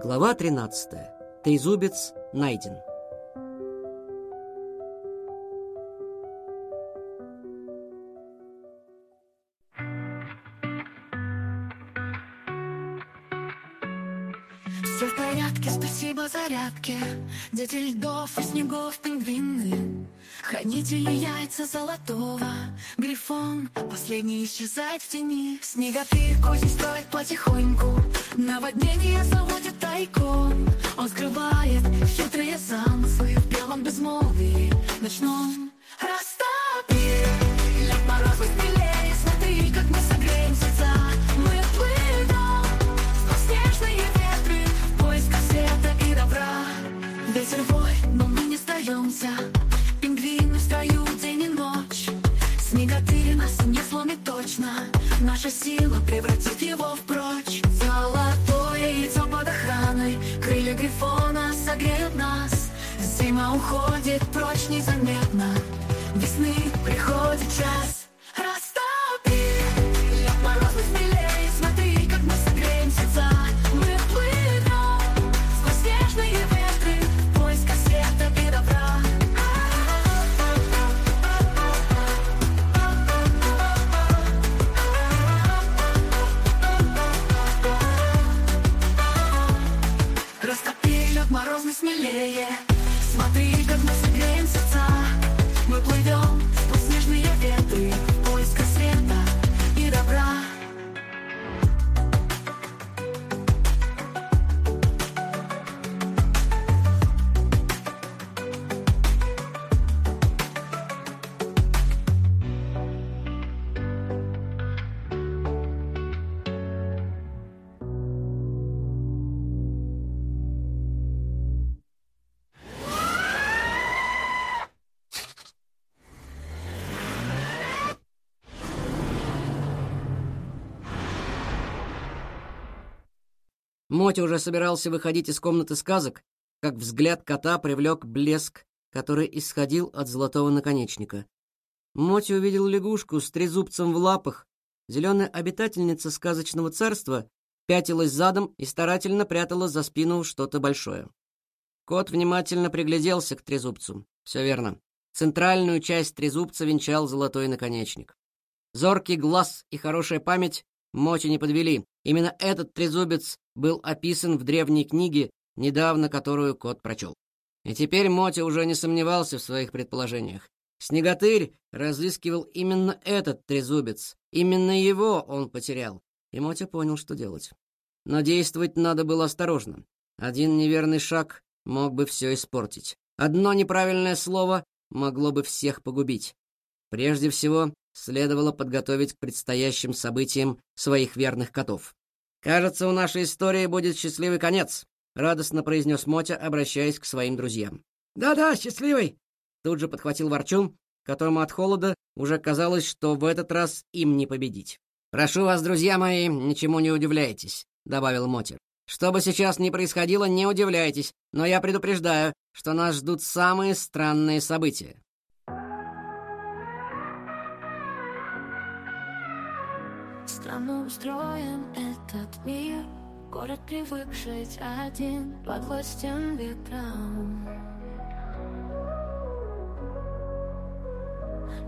Глава 13. Трезубец найден. Все в порядке, спасибо зарядке Дети льдов и снегов пингвины. Хранители яйца золотого. Грифон, последний исчезает в тени. Снегопир козни строит потихоньку Наводнение заводит тайком. Он скрывает хитрые замыслы В белом безмолвии ночном Мотя уже собирался выходить из комнаты сказок, как взгляд кота привлек блеск, который исходил от золотого наконечника. Мотя увидел лягушку с трезубцем в лапах. Зеленая обитательница сказочного царства пятилась задом и старательно прятала за спину что-то большое. Кот внимательно пригляделся к трезубцу. Все верно. Центральную часть трезубца венчал золотой наконечник. Зоркий глаз и хорошая память Мотя не подвели. Именно этот трезубец был описан в древней книге, недавно которую кот прочел. И теперь Мотя уже не сомневался в своих предположениях. Снеготырь разыскивал именно этот трезубец. Именно его он потерял. И Мотя понял, что делать. Но действовать надо было осторожно. Один неверный шаг мог бы все испортить. Одно неправильное слово могло бы всех погубить. Прежде всего, следовало подготовить к предстоящим событиям своих верных котов. «Кажется, у нашей истории будет счастливый конец», — радостно произнес Мотя, обращаясь к своим друзьям. «Да-да, счастливый!» Тут же подхватил Ворчун, которому от холода уже казалось, что в этот раз им не победить. «Прошу вас, друзья мои, ничему не удивляйтесь», — добавил Мотя. «Что бы сейчас ни происходило, не удивляйтесь, но я предупреждаю, что нас ждут самые странные события». Странно устроен этот мир Город привык жить один Под властен ветрам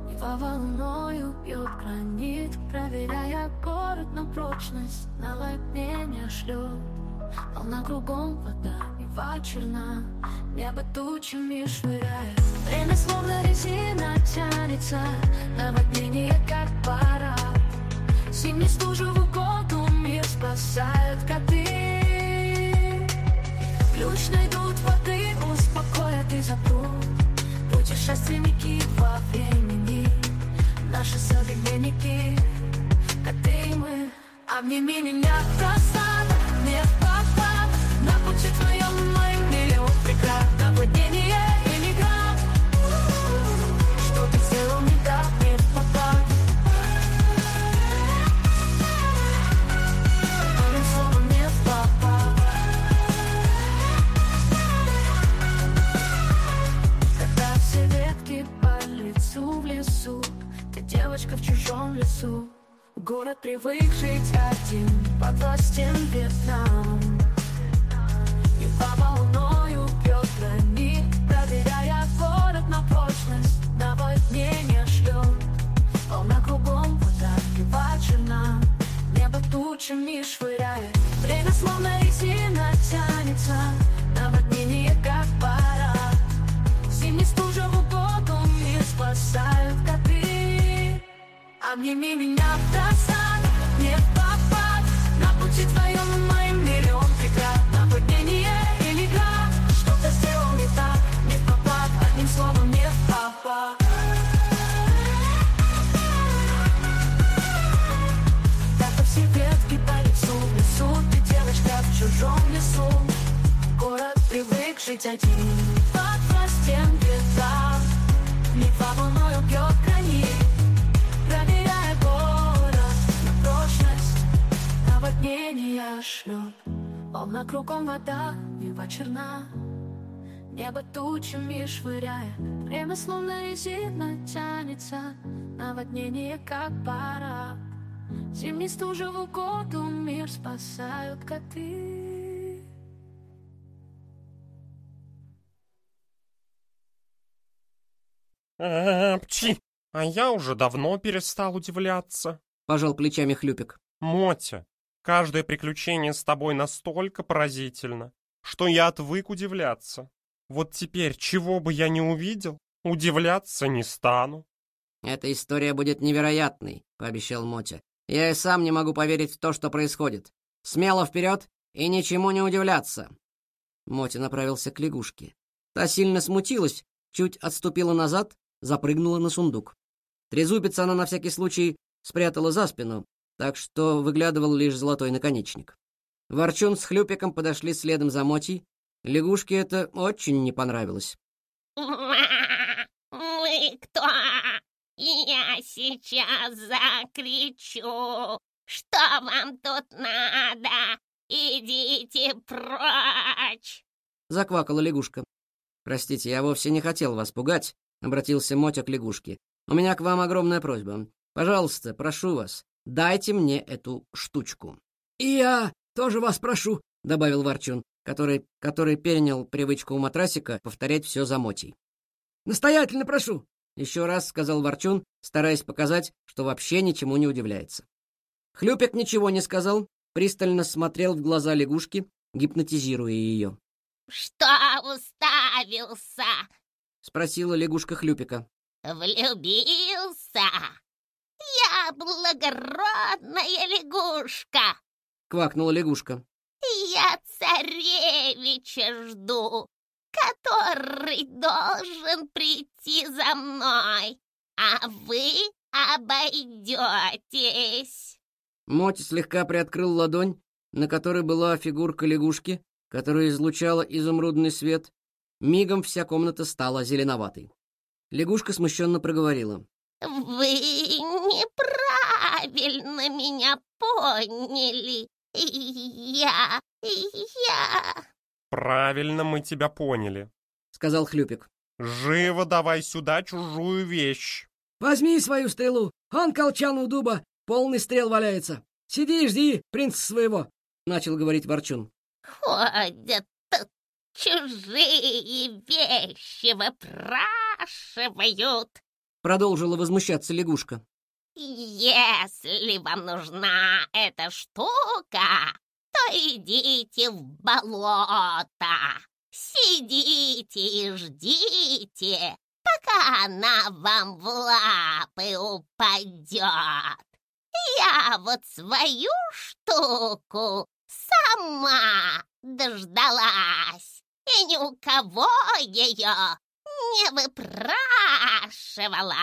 Нева волною бьет гранит Проверяя город на прочность Наводнение шлет. Волна кругом вода, нева черна Небо тучами швыряет Время словно резина тянется Наводнение как пора. Зимний стужу в мир спасают коты. Ключ найдут воды, успокоят и запрут. Путешественники во времени Наши современники. Коты мы Обними меня просто Город привык жить один Под властен жить один Под властен беда Литва волною бьет гранит Проверяя город на прочность. Наводнения шлет Волна кругом вода, небо черна. Небо тучами швыряя. Время словно резина тянется. Наводнение как пора Зимний в угоду Мир спасают коты Э, Пчи, а я уже давно перестал удивляться. Пожал плечами Хлюпик. Мотя, каждое приключение с тобой настолько поразительно, что я отвык удивляться. Вот теперь, чего бы я не увидел, удивляться не стану. «Эта история будет невероятной», — пообещал Мотя. «Я и сам не могу поверить в то, что происходит. Смело вперед и ничему не удивляться». Мотя направился к лягушке. Та сильно смутилась, чуть отступила назад, запрыгнула на сундук. Трезубец она на всякий случай спрятала за спину, так что выглядывал лишь золотой наконечник. Ворчун с Хлюпиком подошли следом за Мотей. Лягушке это очень не понравилось. Вы кто? Я сейчас закричу. Что вам тут надо? Идите прочь. Заквакала лягушка. «Простите, я вовсе не хотел вас пугать», — обратился Мотя к лягушке. «У меня к вам огромная просьба. Пожалуйста, прошу вас, дайте мне эту штучку». «И я тоже вас прошу», — добавил Ворчун, который, который перенял привычку у матрасика повторять все за Мотей. «Настоятельно прошу!» — еще раз сказал Ворчун, стараясь показать, что вообще ничему не удивляется. Хлюпик ничего не сказал, пристально смотрел в глаза лягушки, гипнотизируя ее. Что уставился? Спросила лягушка Хлюпика. Влюбился? Я благородная лягушка. Квакнула лягушка. Я царевича жду, который должен прийти за мной, а вы обойдетесь. Моти слегка приоткрыл ладонь, на которой была фигурка лягушки, которая излучала изумрудный свет. Мигом вся комната стала зеленоватой. Лягушка смущенно проговорила. «Вы неправильно меня поняли. Я... я...» Правильно мы тебя поняли. — сказал Хлюпик. Живо давай сюда чужую вещь. Возьми свою стрелу, он колчан у дуба, полный стрел валяется. Сиди и жди принца своего, — начал говорить Ворчун. Ходят чужие вещи выпрашивают. Продолжила возмущаться лягушка. Если вам нужна эта штука, то идите в болото. Сидите и ждите, пока она вам в лапы упадет. Я вот свою штуку сама дождалась, и ни у кого ее не выпрашивала.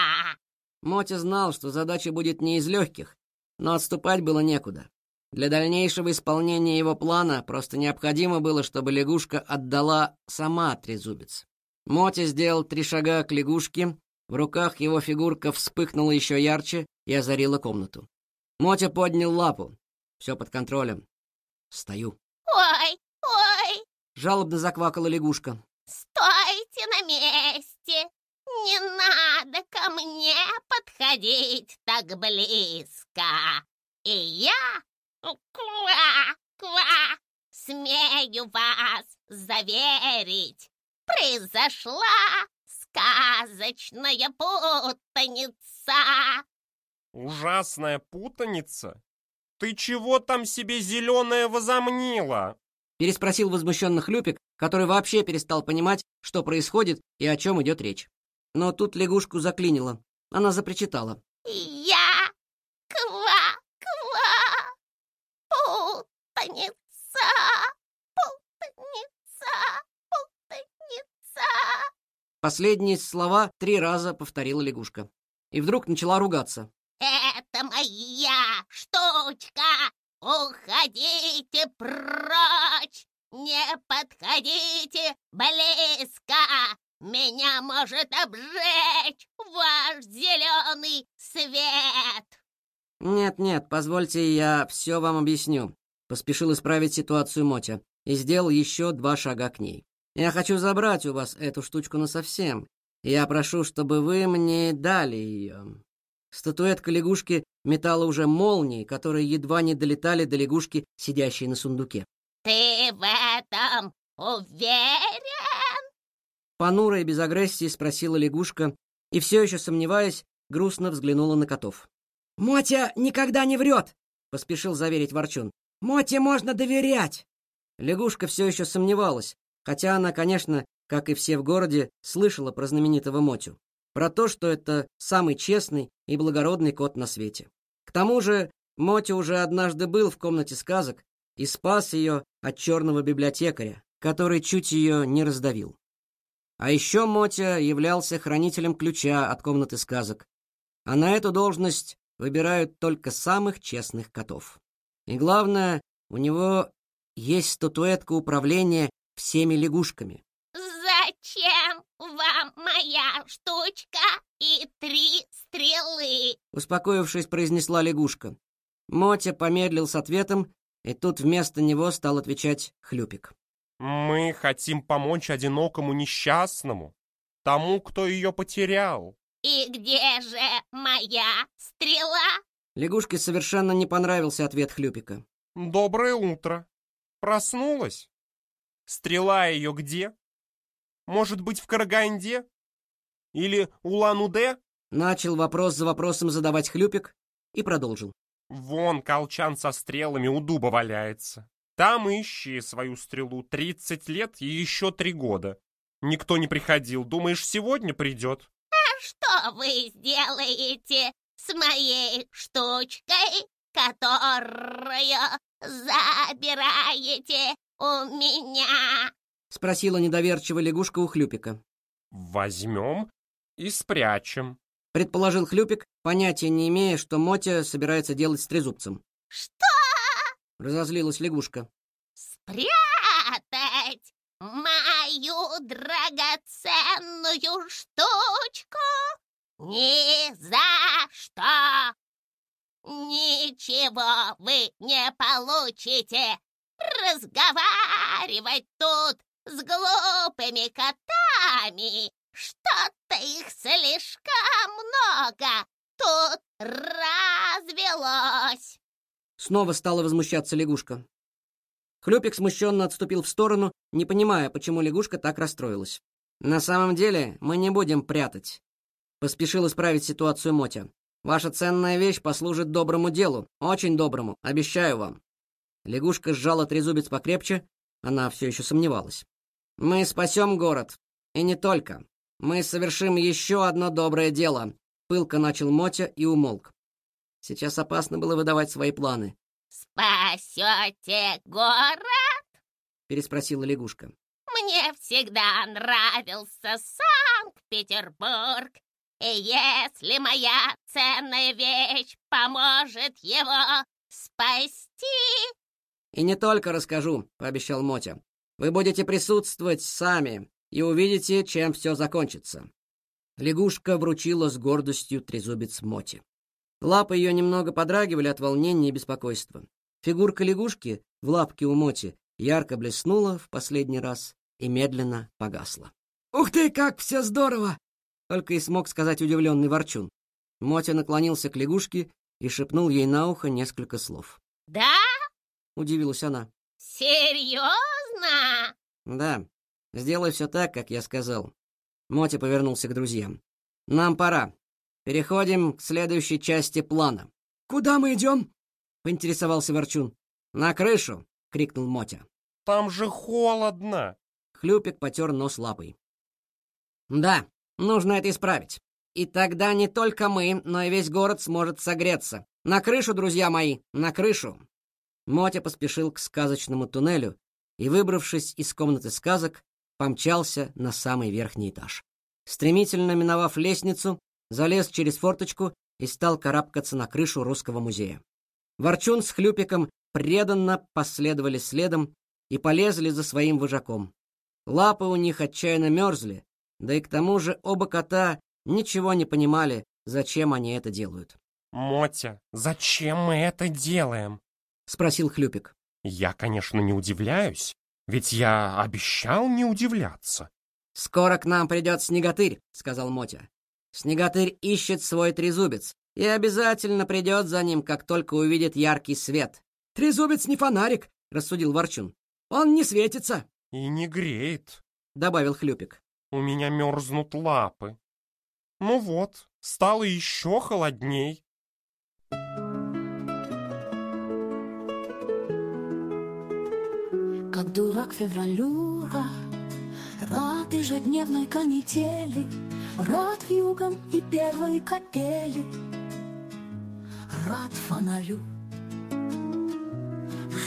Мотя знал, что задача будет не из легких, но отступать было некуда. Для дальнейшего исполнения его плана просто необходимо было, чтобы лягушка отдала сама трезубец. Мотя сделал три шага к лягушке, в руках его фигурка вспыхнула еще ярче и озарила комнату. Мотя поднял лапу. Все под контролем. Стою. Ой, Жалобно заквакала лягушка. стойте на месте. Не надо ко мне подходить так близко. И я, ква, ква, смею смею вас заверить, произошла сказочная путаница. Ужасная путаница? Ты чего там себе зеленое возомнила? Переспросил возмущенно Хлюпик, который вообще перестал понимать, что происходит и о чем идет речь. Но тут лягушку заклинило. Она запричитала. Я ква-ква, путаница, путаница, путаница. Последние слова три раза повторила лягушка. И вдруг начала ругаться. Это моя штучка. Уходите прочь. Подходите близко. Меня может обжечь ваш зеленый свет. «Нет-нет, позвольте, я все вам объясню», — поспешил исправить ситуацию Мотя и сделал еще два шага к ней. «Я хочу забрать у вас эту штучку насовсем. Я прошу, чтобы вы мне дали ее». Статуэтка лягушки метала уже молнии, которые едва не долетали до лягушки, сидящей на сундуке. Ты в этом уверен? Понуро и без агрессии спросила лягушка и, все еще сомневаясь, грустно взглянула на котов. «Мотя никогда не врет!» — поспешил заверить Ворчун. «Моте можно доверять!» Лягушка все еще сомневалась, хотя она, конечно, как и все в городе, слышала про знаменитого Мотю. Про то, что это самый честный и благородный кот на свете. К тому же Мотя уже однажды был в комнате сказок и спас ее от черного библиотекаря, который чуть ее не раздавил. А еще Мотя являлся хранителем ключа от комнаты сказок, а на эту должность выбирают только самых честных котов. И главное, у него есть статуэтка управления всеми лягушками. Зачем вам моя штучка и три стрелы? Успокоившись, произнесла лягушка. Мотя помедлил с ответом, и тут вместо него стал отвечать Хлюпик. Мы хотим помочь одинокому несчастному, тому, кто ее потерял. И где же моя стрела? Лягушке совершенно не понравился ответ Хлюпика. Доброе утро. Проснулась? Стрела ее где? Может быть, в Караганде? Или Улан-Удэ? Начал вопрос за вопросом задавать Хлюпик и продолжил. Вон колчан со стрелами у дуба валяется. Там ищи свою стрелу тридцать лет и еще три года. Никто не приходил. Думаешь, сегодня придет? А что вы сделаете с моей штучкой, которую забираете у меня? Спросила недоверчиво лягушка у Хлюпика. Возьмем и спрячем. Предположил Хлюпик, понятия не имея, что Мотя собирается делать с трезубцем. Что? Разозлилась лягушка. Спрятать мою драгоценную штучку? Ни за что! Ничего вы не получите! Разговаривать тут с глупыми котами! Что-то их слишком тут развелось! Снова стала возмущаться лягушка. Хлюпик смущенно отступил в сторону, не понимая, почему лягушка так расстроилась. «На самом деле мы не будем прятать», — поспешил исправить ситуацию Мотя. «Ваша ценная вещь послужит доброму делу, очень доброму, обещаю вам». Лягушка сжала трезубец покрепче, она все еще сомневалась. «Мы спасем город. И не только. Мы совершим еще одно доброе дело», — пылко начал Мотя и умолк. Сейчас опасно было выдавать свои планы. «Спасете город?» — переспросила лягушка. Мне всегда нравился Санкт-Петербург. И если моя ценная вещь поможет его спасти... «И не только расскажу», — пообещал Мотя. «Вы будете присутствовать сами и увидите, чем все закончится». Лягушка вручила с гордостью трезубец Моте. Лапы ее немного подрагивали от волнения и беспокойства. Фигурка лягушки в лапке у Моти ярко блеснула в последний раз и медленно погасла. «Ух ты, как все здорово!» — только и смог сказать удивленный ворчун. Мотя наклонился к лягушке и шепнул ей на ухо несколько слов. «Да?» — удивилась она. «Серьезно? Да, сделай все так, как я сказал. Моти повернулся к друзьям. Нам пора. Переходим к следующей части плана. Куда мы идем? Поинтересовался Ворчун. На крышу, крикнул Мотя. Там же холодно. Хлюпик потер нос лапой. Да, нужно это исправить. И тогда не только мы, но и весь город сможет согреться. На крышу, друзья мои, на крышу. Мотя поспешил к сказочному туннелю и, выбравшись из комнаты сказок, помчался на самый верхний этаж. Стремительно миновав лестницу, залез через форточку и стал карабкаться на крышу русского музея. Ворчун с Хлюпиком преданно последовали следом и полезли за своим вожаком. Лапы у них отчаянно мерзли, да и к тому же оба кота ничего не понимали, зачем они это делают. Мотя, зачем мы это делаем? Спросил Хлюпик. Я, конечно, не удивляюсь, ведь я обещал не удивляться. «Скоро к нам придет Снеготырь», — сказал Мотя. «Снеготырь ищет свой трезубец и обязательно придет за ним, как только увидит яркий свет». «Трезубец не фонарик», — рассудил Ворчун. «Он не светится». И не греет, — добавил Хлюпик. У меня мерзнут лапы. Ну вот, стало еще холодней. Как дурак февралю Рад ежедневной канители Рад вьюгам и первой капели. Рад фонарю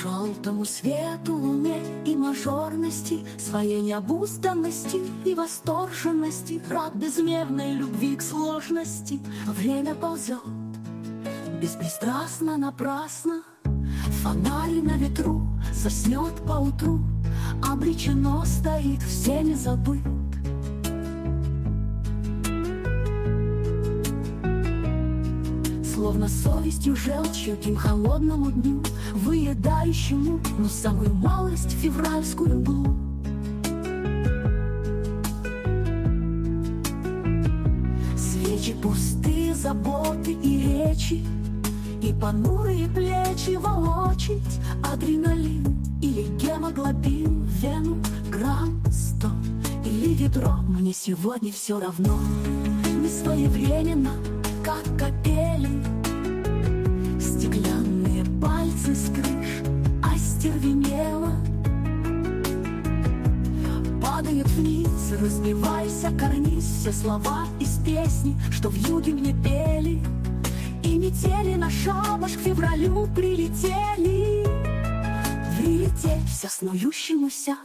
Желтому свету, луне и мажорности Своей необузданности и восторженности. Рад безмерной любви к сложности. Время ползет беспристрастно, напрасно Фонарь на ветру заснет поутру Обречено стоит, все не забыт. Словно совестью, желчью тем холодному дню Выедающему, но самую малость февральскую блу Свечи пустые, заботы и речи И понурые плечи волочить Адреналин или гемоглобин Вену грамм сто. Или ведро Мне сегодня все равно. Не своевременно, как капели. Стеклянные пальцы с крыш Остервенело Падает вниз, разбивайся, карниз Все слова из песни, что в юге мне пели И метели на шабаш к февралю прилетели. Прилетелься снующемуся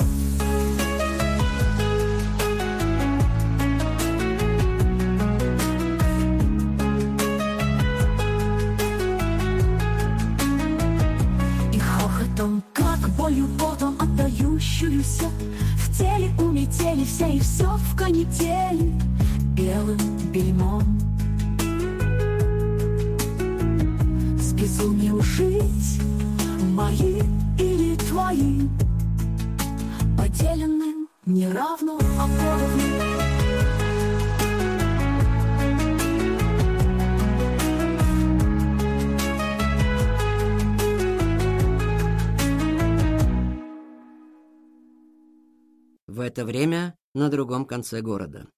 это время на другом конце города.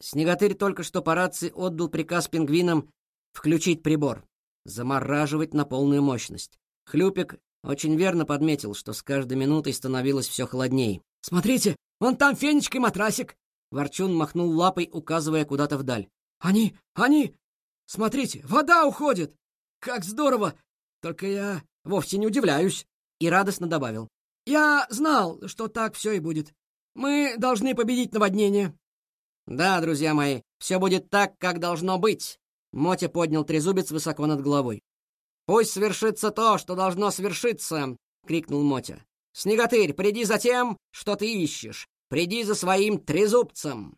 Снеготырь только что по рации отдал приказ пингвинам включить прибор, замораживать на полную мощность. Хлюпик очень верно подметил, что с каждой минутой становилось все холодней. «Смотрите, вон там фенечка и матрасик!» Ворчун махнул лапой, указывая куда-то вдаль. «Они, они! Смотрите, вода уходит! Как здорово! Только я вовсе не удивляюсь!» И радостно добавил. «Я знал, что так все и будет. Мы должны победить наводнение». «Да, друзья мои, все будет так, как должно быть!» Мотя поднял трезубец высоко над головой. «Пусть свершится то, что должно свершиться!» — крикнул Мотя. «Снеготырь, приди за тем, что ты ищешь! Приди за своим трезубцем!»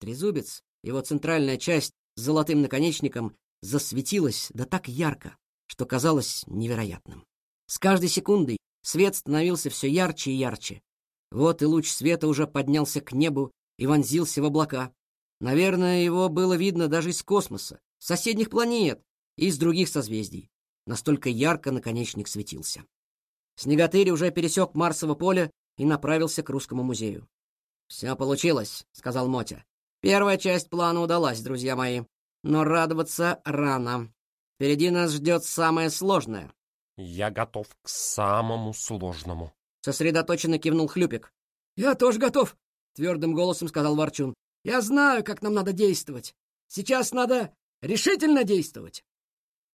Трезубец, его центральная часть с золотым наконечником, засветилась да так ярко, что казалось невероятным. С каждой секундой свет становился все ярче и ярче. Вот и луч света уже поднялся к небу и вонзился в облака. Наверное, его было видно даже из космоса, с соседних планет и из других созвездий. Настолько ярко наконечник светился. Снеготырь уже пересек Марсово поле и направился к Русскому музею. «Все получилось», — сказал Мотя. «Первая часть плана удалась, друзья мои. Но радоваться рано. Впереди нас ждет самое сложное». «Я готов к самому сложному», — сосредоточенно кивнул Хлюпик. «Я тоже готов», — твердым голосом сказал Ворчун. «Я знаю, как нам надо действовать. Сейчас надо решительно действовать».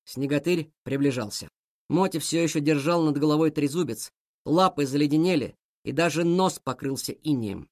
Снеготырь приближался. Моти все еще держал над головой трезубец, лапы заледенели, и даже нос покрылся инеем.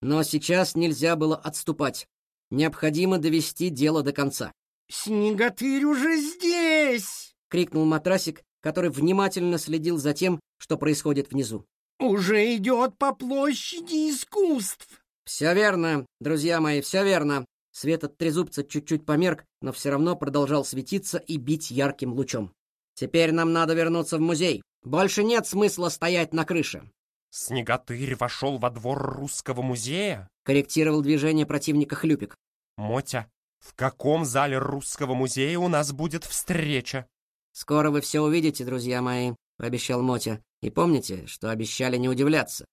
Но сейчас нельзя было отступать. Необходимо довести дело до конца. «Снеготырь уже здесь!» — крикнул матрасик, который внимательно следил за тем, что происходит внизу. «Уже идет по площади искусств!» «Все верно, друзья мои, все верно!» Свет от трезубца чуть-чуть померк, но все равно продолжал светиться и бить ярким лучом. Теперь нам надо вернуться в музей. Больше нет смысла стоять на крыше. Снеготырь вошел во двор русского музея? Корректировал движение противника Хлюпик. Мотя, в каком зале русского музея у нас будет встреча? Скоро вы все увидите, друзья мои, пообещал Мотя. И помните, что обещали не удивляться.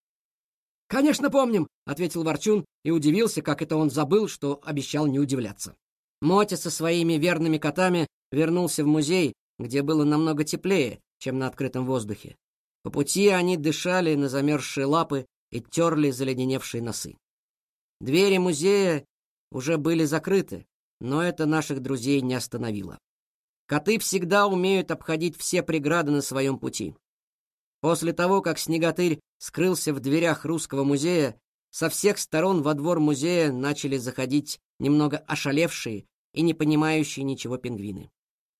«Конечно помним», — ответил Ворчун и удивился, как это он забыл, что обещал не удивляться. Мотя со своими верными котами вернулся в музей где было намного теплее, чем на открытом воздухе. По пути они дышали на замерзшие лапы и терли заледеневшие носы. Двери музея уже были закрыты, но это наших друзей не остановило. Коты всегда умеют обходить все преграды на своем пути. После того, как Снеготырь скрылся в дверях русского музея, со всех сторон во двор музея начали заходить немного ошалевшие и не понимающие ничего пингвины.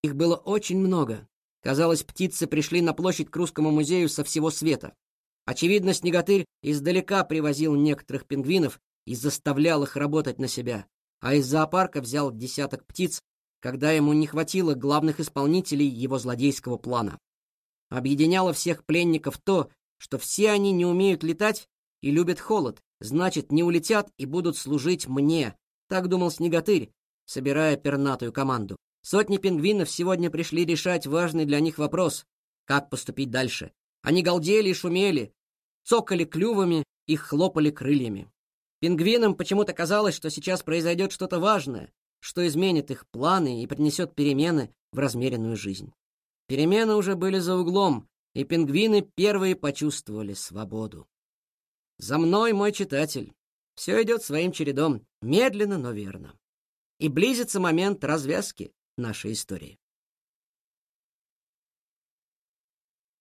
Их было очень много. Казалось, птицы пришли на площадь к Русскому музею со всего света. Очевидно, Снеготырь издалека привозил некоторых пингвинов и заставлял их работать на себя, а из зоопарка взял десяток птиц, когда ему не хватило главных исполнителей его злодейского плана. Объединяло всех пленников то, что все они не умеют летать и любят холод, значит, не улетят и будут служить мне, так думал Снеготырь, собирая пернатую команду. Сотни пингвинов сегодня пришли решать важный для них вопрос — как поступить дальше. Они галдели и шумели, цокали клювами и хлопали крыльями. Пингвинам почему-то казалось, что сейчас произойдет что-то важное, что изменит их планы и принесет перемены в размеренную жизнь. Перемены уже были за углом, и пингвины первые почувствовали свободу. За мной, мой читатель. Все идет своим чередом, медленно, но верно. И близится момент развязки нашей истории.